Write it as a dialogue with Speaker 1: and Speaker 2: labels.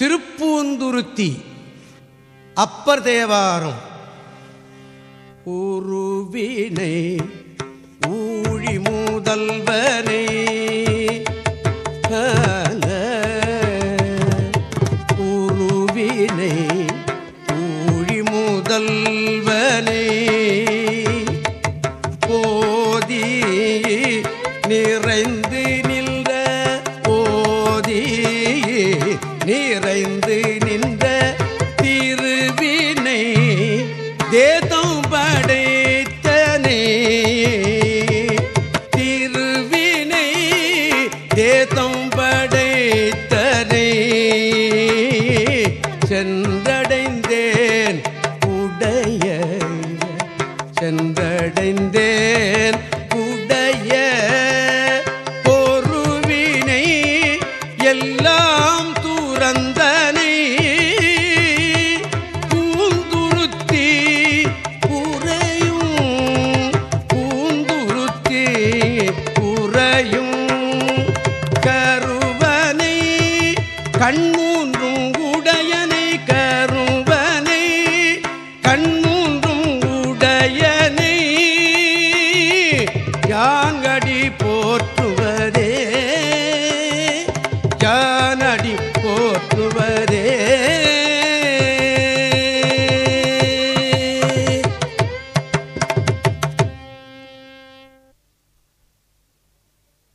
Speaker 1: திருப்பூந்துருத்தி அப்பர் தேவாரம். உருவினை ஊழி முதல்வனை உருவினை ஊழி முதல்வனை போதி நிறைந்து நின்ற நிறைந்து நின்ற திருவினை தேதம் படைத்தனே. திருவினை தேதம் படைத்தனே. சென்றடைந்தேன் உடைய சென்றடைந்தேன் எல்லாம் துறந்தனை பூந்துருத்தி புறையும் பூந்துருத்தி புறையும் கருவனை கண்மூன்றும் உடையனை கருவனை கண்மூன்றும் உடையனை யாங்கடி போற்றும் நடி போற்றுவர்.